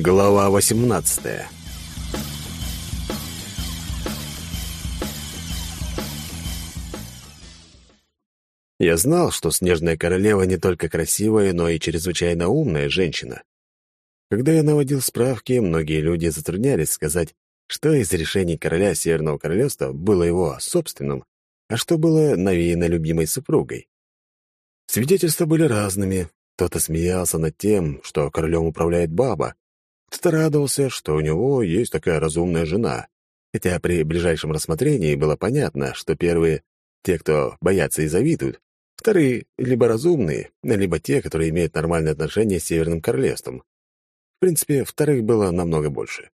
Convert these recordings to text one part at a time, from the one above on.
Глава 18 Я знал, что Снежная Королева не только красивая, но и чрезвычайно умная женщина. Когда я наводил справки, многие люди затруднялись сказать, что из решений короля Северного Королевства было его собственным, а что было навеяно любимой супругой. Свидетельства были разными. Кто-то смеялся над тем, что королем управляет баба, кто-то радовался, что у него есть такая разумная жена. Хотя при ближайшем рассмотрении было понятно, что первые — те, кто боятся и завидуют, вторые — либо разумные, либо те, которые имеют нормальные отношения с Северным Королевством. В принципе, вторых было намного больше.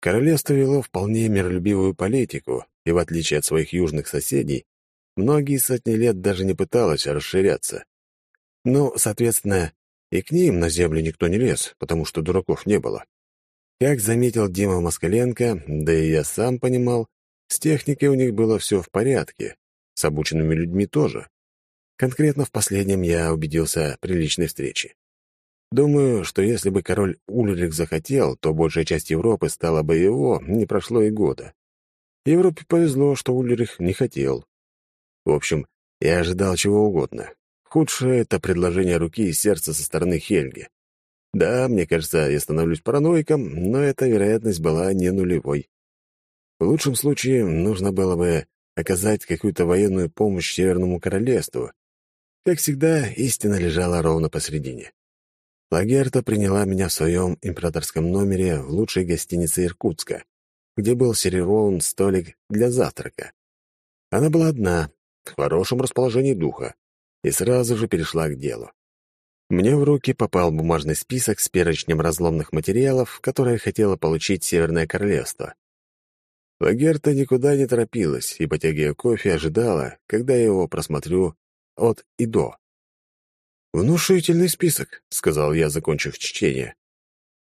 Королевство вело вполне миролюбивую политику, и, в отличие от своих южных соседей, многие сотни лет даже не пыталось расширяться. Ну, соответственно, и к ним на землю никто не лез, потому что дураков не было. Как заметил Дима Москаленко, да и я сам понимал, с техникой у них было все в порядке, с обученными людьми тоже. Конкретно в последнем я убедился при личной встрече. Думаю, что если бы король Ульрих захотел, то большая часть Европы стала бы его, не прошло и года. Европе повезло, что Ульрих не хотел. В общем, я ожидал чего угодно. Худшее — это предложение руки и сердца со стороны Хельги. Да, мне кажется, я становлюсь параноиком, но эта вероятность была не нулевой. В лучшем случае нужно было бы оказать какую-то военную помощь Северному Королевству. Как всегда, истина лежала ровно посередине. Лагерта приняла меня в своем императорском номере в лучшей гостинице Иркутска, где был сервирован столик для завтрака. Она была одна, в хорошем расположении духа и сразу же перешла к делу. Мне в руки попал бумажный список с перечнем разломных материалов, которые хотела получить Северное Королевство. Лагерта никуда не торопилась и, потягивая кофе, ожидала, когда я его просмотрю от и до. «Внушительный список», — сказал я, закончив чтение.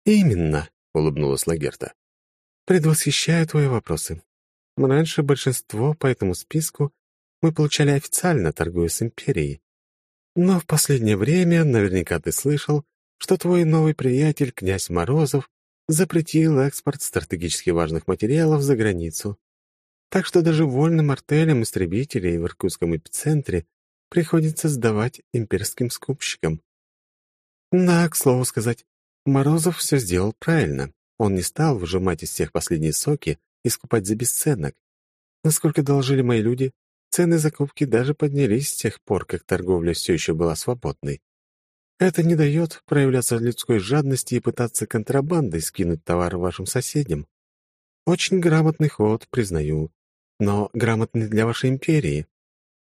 «Именно», — улыбнулась Лагерта. «Предвосхищаю твои вопросы. Раньше большинство по этому списку мы получали официально, торгуя с Империей. Но в последнее время наверняка ты слышал, что твой новый приятель, князь Морозов, запретил экспорт стратегически важных материалов за границу. Так что даже вольным артелям истребителей в Иркутском эпицентре приходится сдавать имперским скупщикам. Да, к слову сказать, Морозов все сделал правильно. Он не стал выжимать из всех последние соки и скупать за бесценок. Насколько доложили мои люди, Цены закупки даже поднялись с тех пор, как торговля все еще была свободной. Это не дает проявляться людской жадности и пытаться контрабандой скинуть товар вашим соседям. Очень грамотный ход, признаю, но грамотный для вашей империи,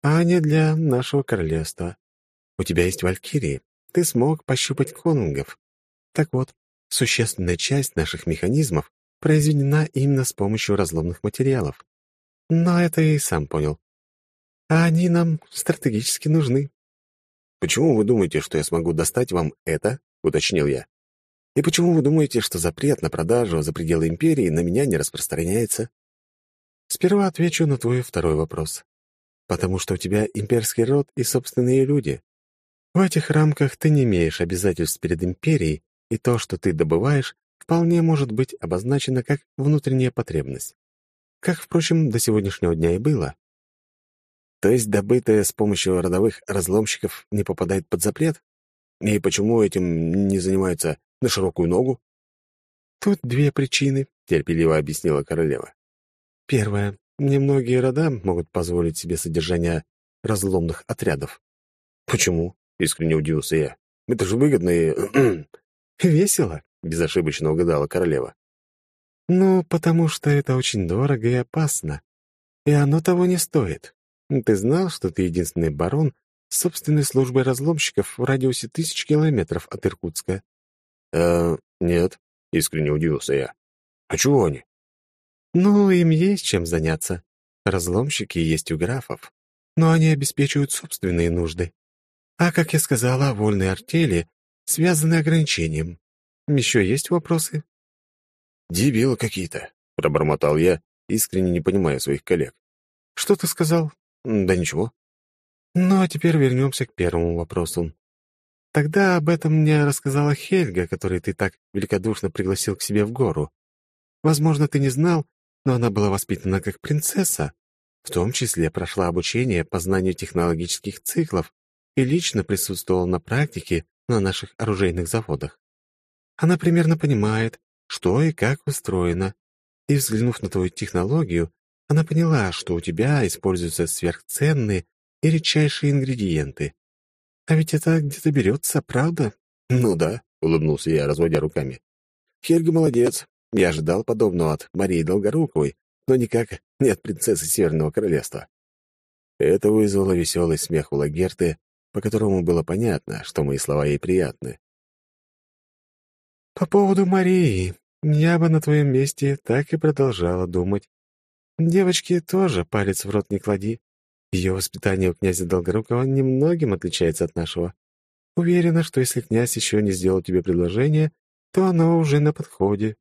а не для нашего королевства. У тебя есть валькирии, ты смог пощупать конунгов. Так вот, существенная часть наших механизмов произведена именно с помощью разломных материалов. Но это я и сам понял. А они нам стратегически нужны. «Почему вы думаете, что я смогу достать вам это?» — уточнил я. «И почему вы думаете, что запрет на продажу за пределы империи на меня не распространяется?» «Сперва отвечу на твой второй вопрос. Потому что у тебя имперский род и собственные люди. В этих рамках ты не имеешь обязательств перед империей, и то, что ты добываешь, вполне может быть обозначено как внутренняя потребность. Как, впрочем, до сегодняшнего дня и было. То есть добытое с помощью родовых разломщиков не попадает под запрет? И почему этим не занимаются на широкую ногу? Тут две причины, терпеливо объяснила королева. Первая. Немногие рода могут позволить себе содержание разломных отрядов. Почему? Искренне удивился я. Это же выгодно и... Весело, безошибочно угадала королева. Ну, потому что это очень дорого и опасно. И оно того не стоит. Ты знал, что ты единственный барон с собственной службой разломщиков в радиусе тысяч километров от Иркутска? Э, нет, искренне удивился я. А чего они? Ну, им есть чем заняться. Разломщики есть у графов, но они обеспечивают собственные нужды. А, как я сказала, вольные артели связаны ограничением. Еще есть вопросы? «Дебилы какие-то», — пробормотал я, искренне не понимая своих коллег. «Что ты сказал?» Да ничего. Ну, а теперь вернемся к первому вопросу. Тогда об этом мне рассказала Хельга, которую ты так великодушно пригласил к себе в гору. Возможно, ты не знал, но она была воспитана как принцесса, в том числе прошла обучение по знанию технологических циклов и лично присутствовала на практике на наших оружейных заводах. Она примерно понимает, что и как устроено, и, взглянув на твою технологию, она поняла, что у тебя используются сверхценные и редчайшие ингредиенты. А ведь это где-то берется, правда? Ну да, улыбнулся я, разводя руками. Хельга молодец. Я ожидал подобного от Марии Долгоруковой, но никак не от принцессы Северного Королевства. Это вызвало веселый смех у Лагерты, по которому было понятно, что мои слова ей приятны. «По поводу Марии, я бы на твоем месте так и продолжала думать. Девочки тоже палец в рот не клади. Ее воспитание у князя Долгорукова немногим отличается от нашего. Уверена, что если князь еще не сделал тебе предложение, то оно уже на подходе».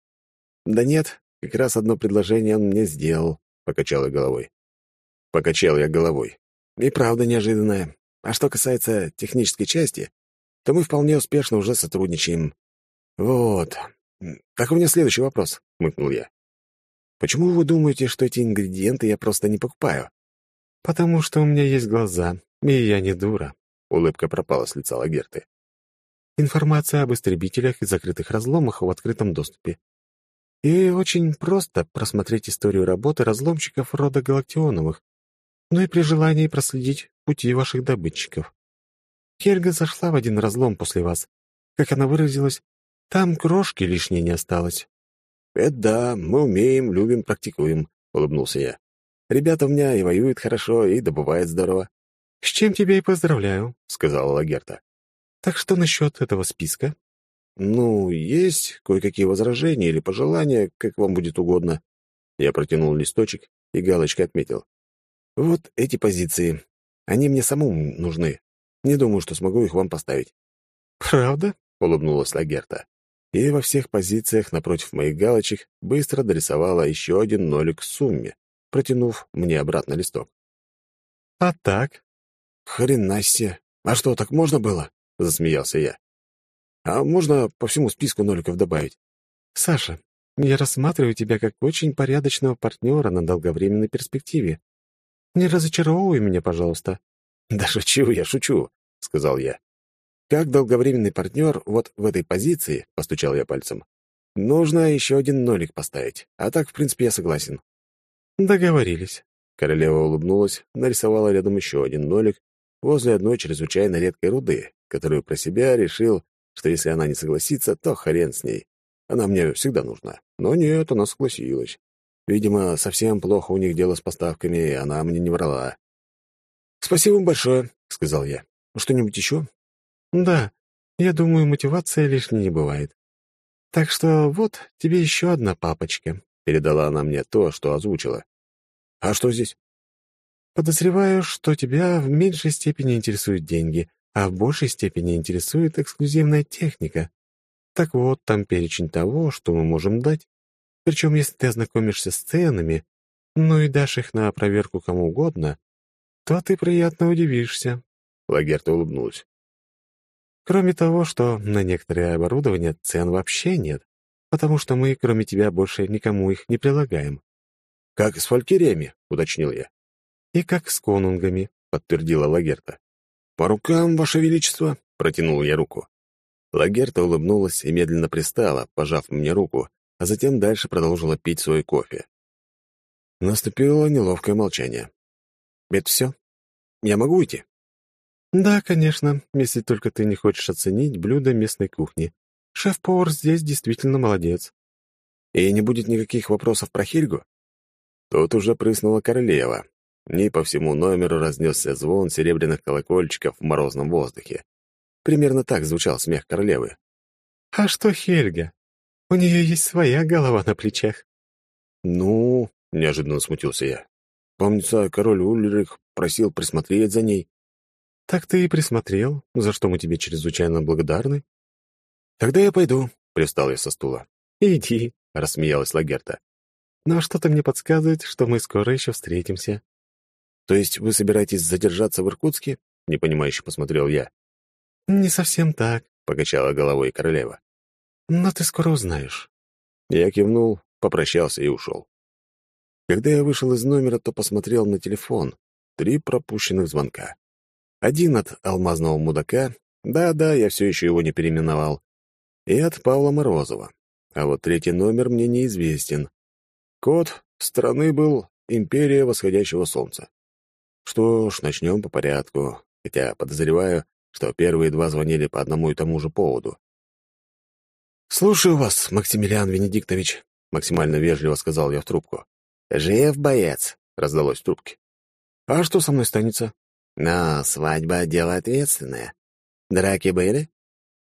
«Да нет, как раз одно предложение он мне сделал», — покачал я головой. Покачал я головой. И правда неожиданное. А что касается технической части, то мы вполне успешно уже сотрудничаем. Вот. Так у меня следующий вопрос, — хмыкнул я. Почему вы думаете, что эти ингредиенты я просто не покупаю? «Потому что у меня есть глаза, и я не дура», — улыбка пропала с лица Лагерты. «Информация об истребителях и закрытых разломах в открытом доступе. И очень просто просмотреть историю работы разломщиков рода Галактионовых, ну и при желании проследить пути ваших добытчиков. Хельга зашла в один разлом после вас. Как она выразилась, там крошки лишней не осталось». «Это да, мы умеем, любим, практикуем», — улыбнулся я. Ребята у меня и воюют хорошо, и добывают здорово. — С чем тебя и поздравляю, — сказала Лагерта. — Так что насчет этого списка? — Ну, есть кое-какие возражения или пожелания, как вам будет угодно. Я протянул листочек и галочкой отметил. Вот эти позиции. Они мне самому нужны. Не думаю, что смогу их вам поставить. «Правда?» — улыбнулась Лагерта. И во всех позициях напротив моих галочек быстро дорисовала еще один нолик к сумме протянув мне обратно листок. «А так?» «Хрена А что, так можно было?» — засмеялся я. «А можно по всему списку ноликов добавить?» «Саша, я рассматриваю тебя как очень порядочного партнера на долговременной перспективе. Не разочаровывай меня, пожалуйста». «Да шучу я, шучу», — сказал я. «Как долговременный партнер вот в этой позиции», — постучал я пальцем, «нужно еще один нолик поставить, а так, в принципе, я согласен». «Договорились». Королева улыбнулась, нарисовала рядом еще один нолик возле одной чрезвычайно редкой руды, которую про себя решил, что если она не согласится, то хрен с ней. Она мне всегда нужна. Но нет, она согласилась. Видимо, совсем плохо у них дело с поставками, и она мне не врала. «Спасибо вам большое», — сказал я. «Что-нибудь еще?» «Да, я думаю, мотивация лишней не бывает. Так что вот тебе еще одна папочка. Передала она мне то, что озвучила. «А что здесь?» «Подозреваю, что тебя в меньшей степени интересуют деньги, а в большей степени интересует эксклюзивная техника. Так вот, там перечень того, что мы можем дать. Причем, если ты ознакомишься с ценами, ну и дашь их на проверку кому угодно, то ты приятно удивишься». Лагерта улыбнулась. Кроме того, что на некоторое оборудование цен вообще нет потому что мы, кроме тебя, больше никому их не прилагаем». «Как с фалькириями», — уточнил я. «И как с конунгами», — подтвердила Лагерта. «По рукам, Ваше Величество», — протянул я руку. Лагерта улыбнулась и медленно пристала, пожав мне руку, а затем дальше продолжила пить свой кофе. Наступило неловкое молчание. «Это все? Я могу идти?» «Да, конечно, если только ты не хочешь оценить блюдо местной кухни. Шеф-повар здесь действительно молодец. И не будет никаких вопросов про Хильгу? Тут уже прыснула королева. И по всему номеру разнесся звон серебряных колокольчиков в морозном воздухе. Примерно так звучал смех королевы. «А что Хельга? У нее есть своя голова на плечах». «Ну...» — неожиданно смутился я. «Помнится, король Ульрих просил присмотреть за ней». «Так ты и присмотрел, за что мы тебе чрезвычайно благодарны. «Тогда я пойду», — пристал я со стула. «Иди», — рассмеялась Лагерта. «Но что-то мне подсказывает, что мы скоро еще встретимся». «То есть вы собираетесь задержаться в Иркутске?» — непонимающе посмотрел я. «Не совсем так», — покачала головой королева. «Но ты скоро узнаешь». Я кивнул, попрощался и ушел. Когда я вышел из номера, то посмотрел на телефон. Три пропущенных звонка. Один от алмазного мудака. Да-да, я все еще его не переименовал. И от Павла Морозова. А вот третий номер мне неизвестен. Код страны был «Империя восходящего солнца». Что ж, начнем по порядку, хотя подозреваю, что первые два звонили по одному и тому же поводу. «Слушаю вас, Максимилиан Венедиктович», — максимально вежливо сказал я в трубку. «Жив, боец!» — раздалось в трубке. «А что со мной станется?» «Но свадьба — дело ответственное. Драки были?»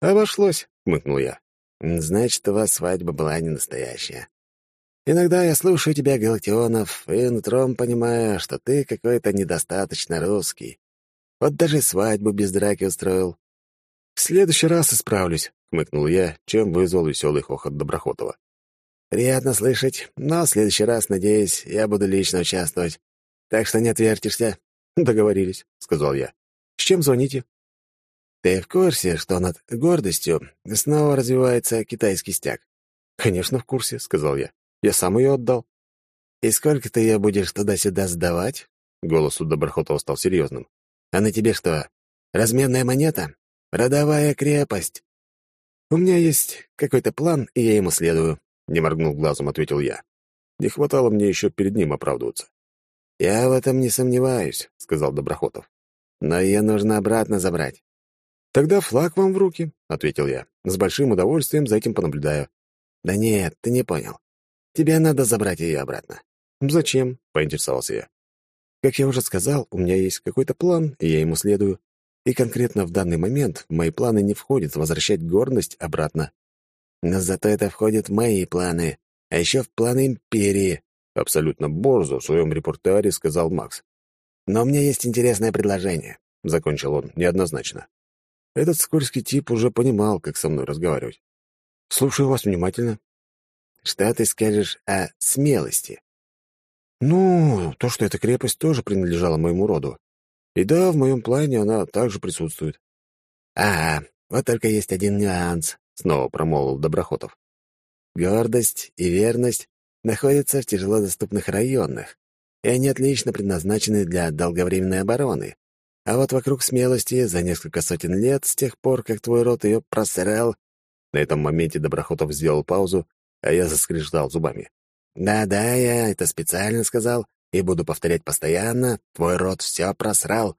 «Обошлось», — хмыкнул я. «Значит, у вас свадьба была не настоящая. Иногда я слушаю тебя, Галактионов, и нутром понимаю, что ты какой-то недостаточно русский. Вот даже свадьбу без драки устроил». «В следующий раз исправлюсь», — хмыкнул я, чем вызвал веселый хохот Доброхотова. «Приятно слышать, но в следующий раз, надеюсь, я буду лично участвовать. Так что не отвертишься». «Договорились», — сказал я. «С чем звоните?» «Ты в курсе, что над гордостью снова развивается китайский стяг?» «Конечно, в курсе», — сказал я. «Я сам ее отдал». «И сколько ты ее будешь туда-сюда сдавать?» Голос у Доброхотова стал серьезным. «А на тебе что, разменная монета? Родовая крепость?» «У меня есть какой-то план, и я ему следую», не моргнув глазом, ответил я. Не хватало мне еще перед ним оправдываться. «Я в этом не сомневаюсь», — сказал Доброхотов. «Но ее нужно обратно забрать». «Тогда флаг вам в руки», — ответил я. «С большим удовольствием за этим понаблюдаю». «Да нет, ты не понял. Тебе надо забрать ее обратно». «Зачем?» — поинтересовался я. «Как я уже сказал, у меня есть какой-то план, и я ему следую. И конкретно в данный момент в мои планы не входит возвращать гордость обратно. Но зато это входит в мои планы, а еще в планы Империи», — абсолютно борзо в своем репортаре сказал Макс. «Но у меня есть интересное предложение», — закончил он неоднозначно. Этот скользкий тип уже понимал, как со мной разговаривать. «Слушаю вас внимательно». «Что ты скажешь о смелости?» «Ну, то, что эта крепость тоже принадлежала моему роду. И да, в моем плане она также присутствует». «А, вот только есть один нюанс», снова промолвил Доброхотов. Гордость и верность находятся в тяжелодоступных районах, и они отлично предназначены для долговременной обороны. А вот вокруг смелости за несколько сотен лет с тех пор, как твой род ее просрал... На этом моменте Доброхотов сделал паузу, а я заскрежетал зубами. «Да-да, я это специально сказал, и буду повторять постоянно, твой род все просрал,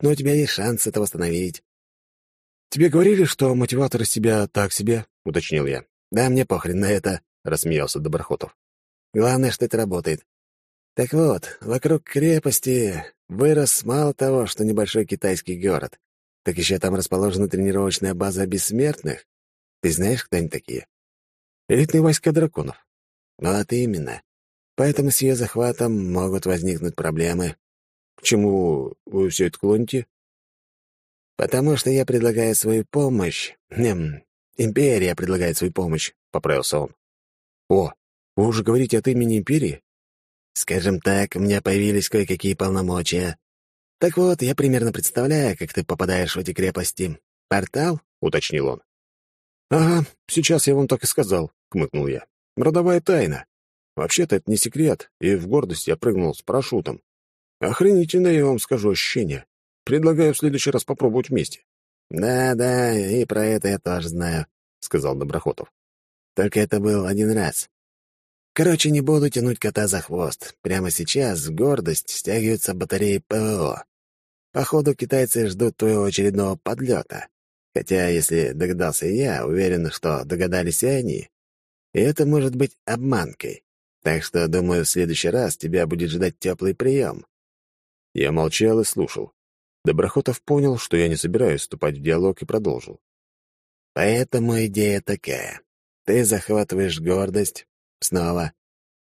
но у тебя есть шанс это восстановить. «Тебе говорили, что мотиватор из тебя так себе?» — уточнил я. «Да мне похрен на это», — рассмеялся Доброхотов. «Главное, что это работает. Так вот, вокруг крепости вырос мало того, что небольшой китайский город, так еще там расположена тренировочная база бессмертных. Ты знаешь, кто они такие?» «Элитные войска драконов». «Вот именно. Поэтому с ее захватом могут возникнуть проблемы». «К чему вы все это клоните?» «Потому что я предлагаю свою помощь. Хм, империя предлагает свою помощь», — поправился он. «О, вы уже говорите от имени империи?» «Скажем так, у меня появились кое-какие полномочия. Так вот, я примерно представляю, как ты попадаешь в эти крепости. Портал?» — уточнил он. «Ага, сейчас я вам так и сказал», — хмыкнул я. «Родовая тайна. Вообще-то это не секрет, и в гордость я прыгнул с парашютом. Охренительное, я вам скажу, ощущение. Предлагаю в следующий раз попробовать вместе». «Да-да, и про это я тоже знаю», — сказал Доброхотов. «Только это был один раз. Короче, не буду тянуть кота за хвост. Прямо сейчас в гордость стягиваются батареи ПВО. Походу, китайцы ждут твоего очередного подлета. Хотя, если догадался я, уверен, что догадались и они. И это может быть обманкой. Так что, думаю, в следующий раз тебя будет ждать теплый прием». Я молчал и слушал. Доброхотов понял, что я не собираюсь вступать в диалог и продолжил. «Поэтому идея такая. Ты захватываешь гордость снова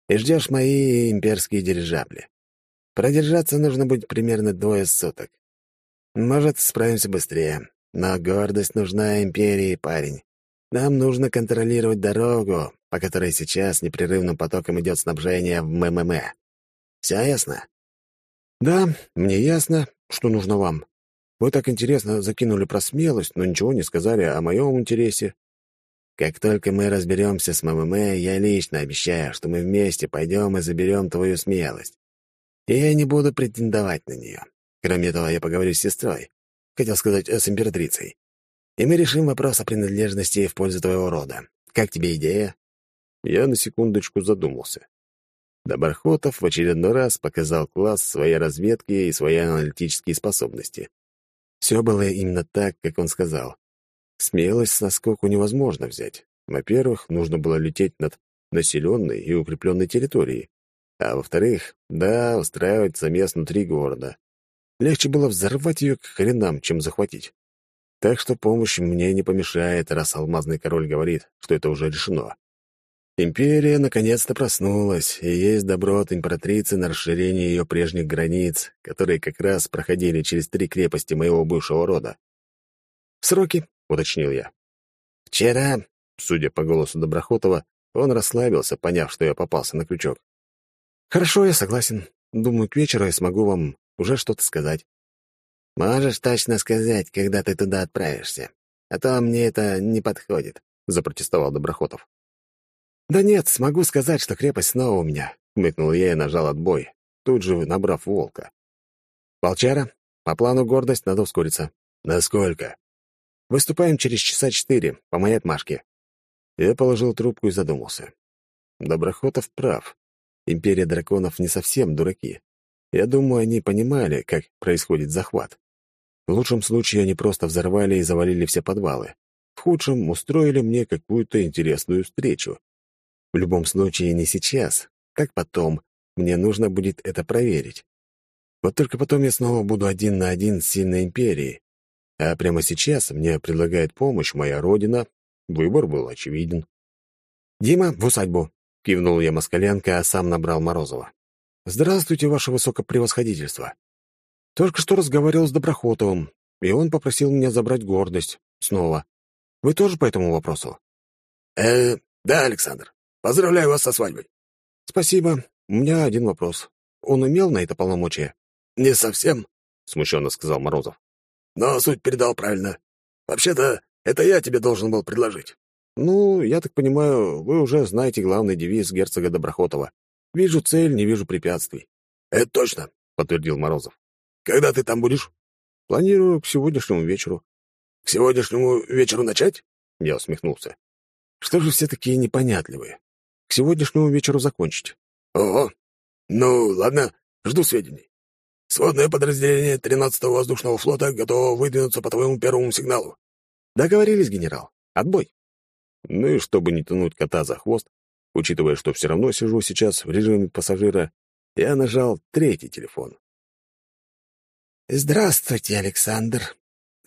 и ждешь мои имперские дирижабли. Продержаться нужно будет примерно двое суток. Может, справимся быстрее, но гордость нужна империи, парень. Нам нужно контролировать дорогу, по которой сейчас непрерывным потоком идет снабжение в МММ. Все ясно?» «Да, мне ясно, что нужно вам. Вы так интересно закинули про смелость, но ничего не сказали о моем интересе. Как только мы разберемся с МММ, я лично обещаю, что мы вместе пойдем и заберем твою смелость. И я не буду претендовать на нее. Кроме этого, я поговорю с сестрой. Хотел сказать, с императрицей. И мы решим вопрос о принадлежности в пользу твоего рода. Как тебе идея?» Я на секундочку задумался. Доброхотов в очередной раз показал класс своей разведки и свои аналитические способности. Все было именно так, как он сказал. Смелость с наскоку невозможно взять. Во-первых, нужно было лететь над населенной и укрепленной территорией. А во-вторых, да, устраивать замес внутри города. Легче было взорвать ее к хренам, чем захватить. Так что помощь мне не помешает, раз алмазный король говорит, что это уже решено. Империя наконец-то проснулась, и есть добро от императрицы на расширение ее прежних границ, которые как раз проходили через три крепости моего бывшего рода. «Сроки?» — уточнил я. «Вчера», — судя по голосу Доброхотова, он расслабился, поняв, что я попался на крючок. «Хорошо, я согласен. Думаю, к вечеру я смогу вам уже что-то сказать». «Можешь точно сказать, когда ты туда отправишься, а то мне это не подходит», — запротестовал Доброхотов. «Да нет, смогу сказать, что крепость снова у меня», — хмыкнул я и нажал отбой, тут же набрав волка. «Волчара, по плану гордость надо ускориться». «Насколько?» «Выступаем через часа четыре, по моей отмашке». Я положил трубку и задумался. Доброхотов прав. Империя драконов не совсем дураки. Я думаю, они понимали, как происходит захват. В лучшем случае они просто взорвали и завалили все подвалы. В худшем устроили мне какую-то интересную встречу. В любом случае, не сейчас. Как потом? Мне нужно будет это проверить. Вот только потом я снова буду один на один с сильной империей. А прямо сейчас мне предлагает помощь моя родина. Выбор был очевиден. «Дима, в усадьбу!» — кивнул я Москаленко, а сам набрал Морозова. «Здравствуйте, ваше высокопревосходительство. Только что разговаривал с Доброхотовым, и он попросил меня забрать гордость. Снова. Вы тоже по этому вопросу?» «Э, да, Александр. Поздравляю вас со свадьбой». «Спасибо. У меня один вопрос. Он имел на это полномочия?» «Не совсем», — смущенно сказал Морозов. «Но суть передал правильно. Вообще-то, это я тебе должен был предложить». «Ну, я так понимаю, вы уже знаете главный девиз герцога Доброхотова. Вижу цель, не вижу препятствий». «Это точно», — подтвердил Морозов. «Когда ты там будешь?» «Планирую к сегодняшнему вечеру». «К сегодняшнему вечеру начать?» Я усмехнулся. «Что же все такие непонятливые? к сегодняшнему вечеру закончить. Ого. Ну, ладно, жду сведений. Сводное подразделение 13-го воздушного флота готово выдвинуться по твоему первому сигналу. Договорились, генерал. Отбой. Ну и чтобы не тянуть кота за хвост, учитывая, что все равно сижу сейчас в режиме пассажира, я нажал третий телефон. «Здравствуйте, Александр.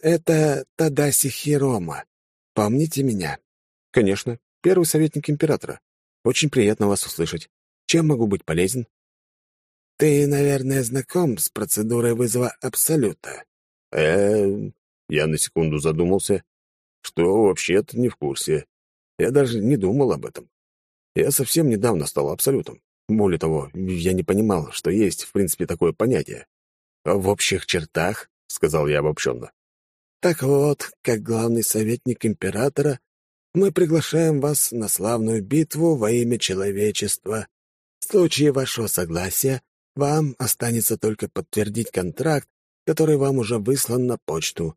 Это Тадаси Хирома. Помните меня?» «Конечно. Первый советник императора. Очень приятно вас услышать. Чем могу быть полезен? Ты, наверное, знаком с процедурой вызова Абсолюта. Э, я на секунду задумался, что вообще-то не в курсе. Я даже не думал об этом. Я совсем недавно стал Абсолютом. Более того, я не понимал, что есть, в принципе, такое понятие. «В общих чертах», — сказал я обобщенно. «Так вот, как главный советник императора, мы приглашаем вас на славную битву во имя человечества. В случае вашего согласия вам останется только подтвердить контракт, который вам уже выслан на почту».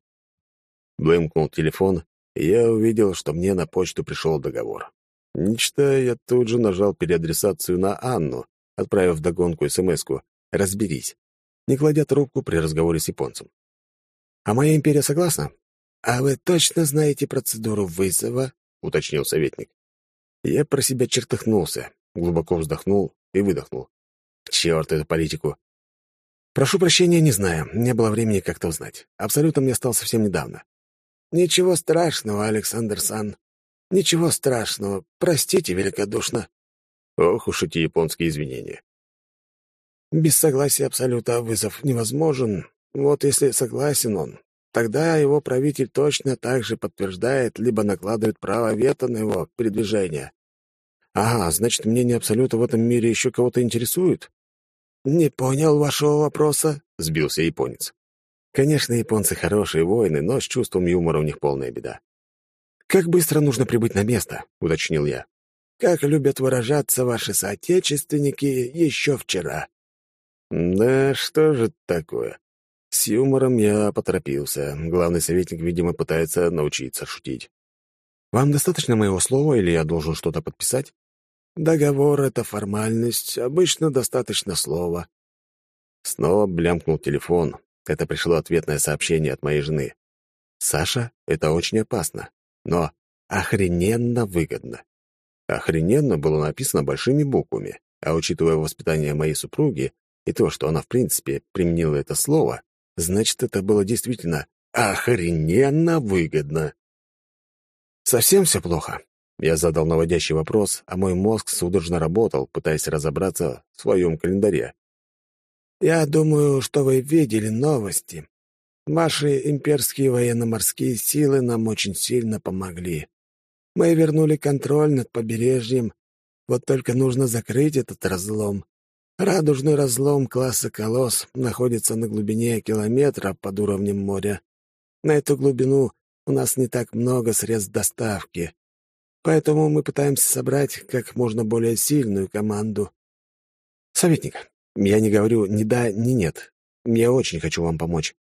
Блымкнул телефон, и я увидел, что мне на почту пришел договор. Не читая, я тут же нажал переадресацию на Анну, отправив догонку СМС-ку «Разберись», не кладя трубку при разговоре с японцем. «А моя империя согласна?» «А вы точно знаете процедуру вызова?» — уточнил советник. Я про себя чертыхнулся, глубоко вздохнул и выдохнул. К эту политику. Прошу прощения, не знаю, не было времени как-то узнать. Абсолютно мне стал совсем недавно. Ничего страшного, Александр Сан. Ничего страшного. Простите великодушно. Ох уж эти японские извинения. Без согласия Абсолюта вызов невозможен. Вот если согласен он, Тогда его правитель точно так же подтверждает, либо накладывает право вето на его передвижение. Ага, значит, мнение Абсолюта в этом мире еще кого-то интересует? «Не понял вашего вопроса», — сбился японец. Конечно, японцы хорошие воины, но с чувством юмора у них полная беда. «Как быстро нужно прибыть на место?» — уточнил я. «Как любят выражаться ваши соотечественники еще вчера». «Да что же такое?» С юмором я поторопился. Главный советник, видимо, пытается научиться шутить. «Вам достаточно моего слова, или я должен что-то подписать?» «Договор — это формальность. Обычно достаточно слова». Снова блямкнул телефон. Это пришло ответное сообщение от моей жены. «Саша, это очень опасно, но охрененно выгодно». «Охрененно» было написано большими буквами, а учитывая воспитание моей супруги и то, что она, в принципе, применила это слово, значит, это было действительно охрененно выгодно. «Совсем все плохо?» Я задал наводящий вопрос, а мой мозг судорожно работал, пытаясь разобраться в своем календаре. «Я думаю, что вы видели новости. Ваши имперские военно-морские силы нам очень сильно помогли. Мы вернули контроль над побережьем, вот только нужно закрыть этот разлом. Радужный разлом класса «Колосс» находится на глубине километра под уровнем моря. На эту глубину у нас не так много средств доставки, поэтому мы пытаемся собрать как можно более сильную команду. Советник, я не говорю ни да, ни нет. Я очень хочу вам помочь.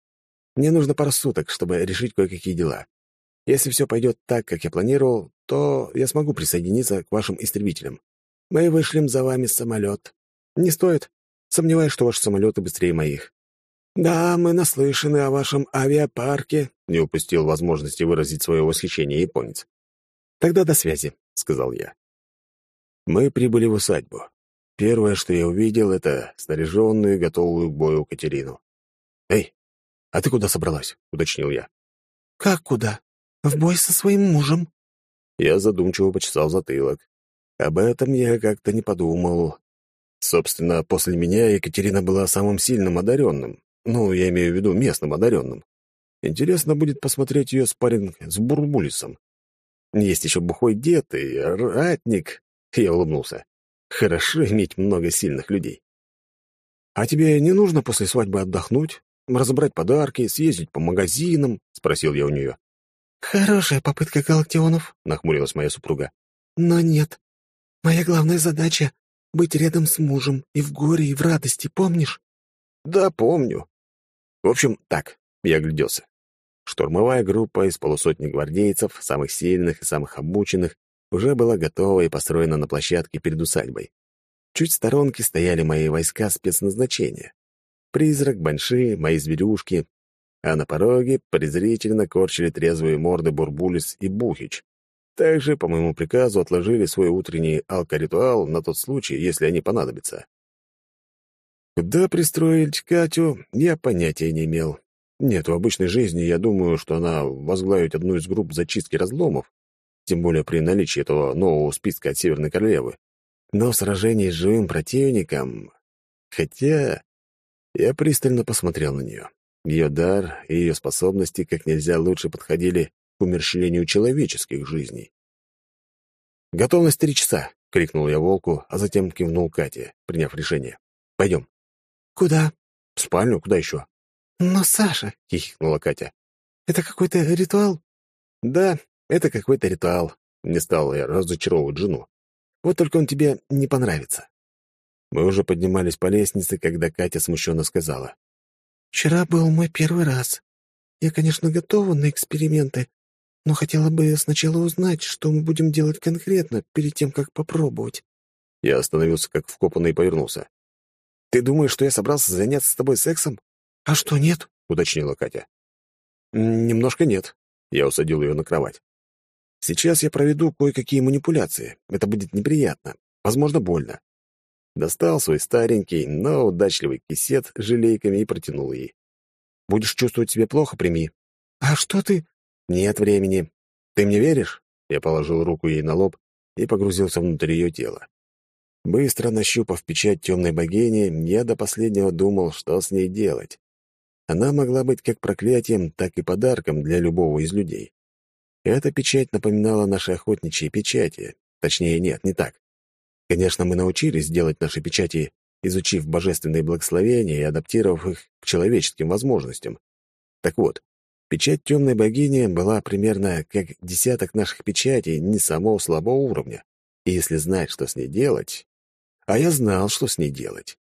Мне нужно пару суток, чтобы решить кое-какие дела. Если все пойдет так, как я планировал, то я смогу присоединиться к вашим истребителям. Мы вышлем за вами самолет. Не стоит. Сомневаюсь, что ваши самолеты быстрее моих. Да, мы наслышаны о вашем авиапарке, не упустил возможности выразить свое восхищение японец. Тогда до связи, сказал я. Мы прибыли в усадьбу. Первое, что я увидел, это снаряженную готовую к бою Катерину. «Эй, а ты куда собралась?» — уточнил я. «Как куда? В бой со своим мужем». Я задумчиво почесал затылок. Об этом я как-то не подумал. Собственно, после меня Екатерина была самым сильным одаренным. Ну, я имею в виду местным одаренным. Интересно будет посмотреть ее спарринг с Бурбулисом. Есть еще бухой дед и ратник. Я улыбнулся. Хорошо иметь много сильных людей. «А тебе не нужно после свадьбы отдохнуть, разобрать подарки, съездить по магазинам?» — спросил я у нее. «Хорошая попытка, Галактионов», — нахмурилась моя супруга. «Но нет. Моя главная задача — быть рядом с мужем и в горе, и в радости, помнишь?» «Да, помню. В общем, так, я огляделся. Штурмовая группа из полусотни гвардейцев, самых сильных и самых обученных, уже была готова и построена на площадке перед усадьбой. Чуть в сторонке стояли мои войска спецназначения. Призрак, Банши, мои зверюшки, а на пороге презрительно корчили трезвые морды Бурбулис и Бухич. Также, по моему приказу, отложили свой утренний алкоритуал на тот случай, если они понадобятся. Куда пристроить Катю, я понятия не имел. Нет, в обычной жизни я думаю, что она возглавит одну из групп зачистки разломов, тем более при наличии этого нового списка от Северной Королевы. Но в сражении с живым противником... Хотя... Я пристально посмотрел на нее. Ее дар и ее способности как нельзя лучше подходили к умерщвлению человеческих жизней. «Готовность три часа!» — крикнул я волку, а затем кивнул Кате, приняв решение. «Пойдем». «Куда?» «В спальню, куда еще?» «Но, Саша!» — хихикнула Катя. «Это какой-то ритуал?» «Да, это какой-то ритуал. Не стал я разочаровывать жену. Вот только он тебе не понравится. Мы уже поднимались по лестнице, когда Катя смущенно сказала. «Вчера был мой первый раз. Я, конечно, готова на эксперименты, но хотела бы сначала узнать, что мы будем делать конкретно, перед тем, как попробовать». Я остановился как вкопанный и повернулся. «Ты думаешь, что я собрался заняться с тобой сексом?» «А что, нет?» — уточнила Катя. «Немножко нет». Я усадил ее на кровать. Сейчас я проведу кое-какие манипуляции. Это будет неприятно, возможно, больно. Достал свой старенький, но удачливый кисет с желейками и протянул ей. «Будешь чувствовать себя плохо, прими». «А что ты...» «Нет времени. Ты мне веришь?» Я положил руку ей на лоб и погрузился внутрь ее тела. Быстро нащупав печать темной богини, я до последнего думал, что с ней делать. Она могла быть как проклятием, так и подарком для любого из людей. Эта печать напоминала наши охотничьи печати. Точнее, нет, не так. Конечно, мы научились делать наши печати, изучив божественные благословения и адаптировав их к человеческим возможностям. Так вот, печать темной богини была примерно как десяток наших печатей не самого слабого уровня. И если знать, что с ней делать... А я знал, что с ней делать.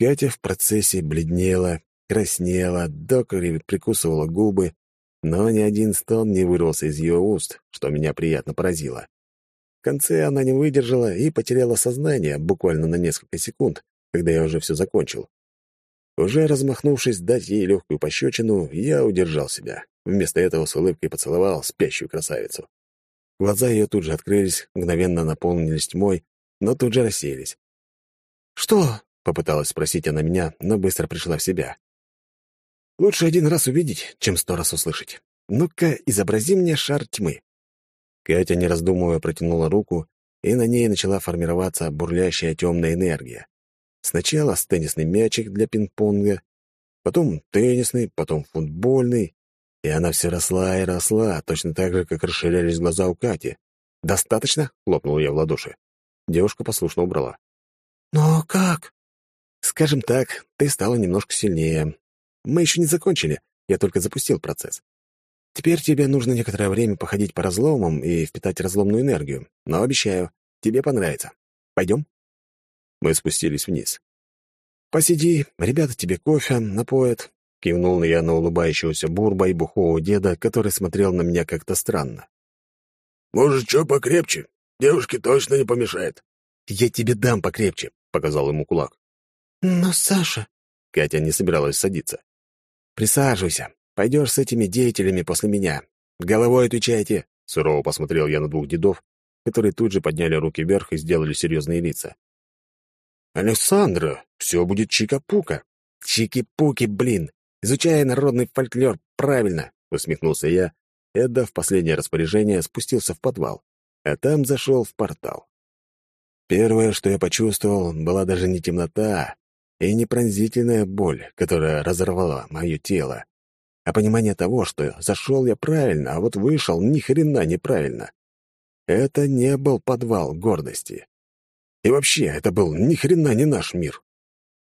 Катя в процессе бледнела, краснела, до прикусывала губы, но ни один стон не вырвался из ее уст, что меня приятно поразило. В конце она не выдержала и потеряла сознание буквально на несколько секунд, когда я уже все закончил. Уже размахнувшись дать ей легкую пощечину, я удержал себя. Вместо этого с улыбкой поцеловал спящую красавицу. Глаза ее тут же открылись, мгновенно наполнились тьмой, но тут же рассеялись. «Что?» — попыталась спросить она меня, но быстро пришла в себя. «Лучше один раз увидеть, чем сто раз услышать. Ну-ка, изобрази мне шар тьмы». Катя, не раздумывая, протянула руку, и на ней начала формироваться бурлящая темная энергия. Сначала с теннисный мячик для пинг-понга, потом теннисный, потом футбольный, и она все росла и росла, точно так же, как расширялись глаза у Кати. «Достаточно?» — хлопнул я в ладоши. Девушка послушно убрала. «Но как?» «Скажем так, ты стала немножко сильнее. Мы еще не закончили, я только запустил процесс. Теперь тебе нужно некоторое время походить по разломам и впитать разломную энергию, но обещаю, тебе понравится. Пойдем?» Мы спустились вниз. «Посиди, ребята тебе кофе напоят», — кивнул я на улыбающегося бурба и бухого деда, который смотрел на меня как-то странно. «Может, что покрепче? Девушке точно не помешает». «Я тебе дам покрепче», — показал ему кулак. «Но Саша...» — Катя не собиралась садиться. «Присаживайся. Пойдешь с этими деятелями после меня. Головой отвечайте», — сурово посмотрел я на двух дедов, которые тут же подняли руки вверх и сделали серьезные лица. «Александра, все будет чика-пука». «Чики-пуки, блин! Изучая народный фольклор правильно!» — усмехнулся я и, отдав последнее распоряжение, спустился в подвал, а там зашел в портал. Первое, что я почувствовал, была даже не темнота и не пронзительная боль, которая разорвала мое тело, а понимание того, что зашел я правильно, а вот вышел ни хрена неправильно. Это не был подвал гордости. И вообще, это был ни хрена не наш мир.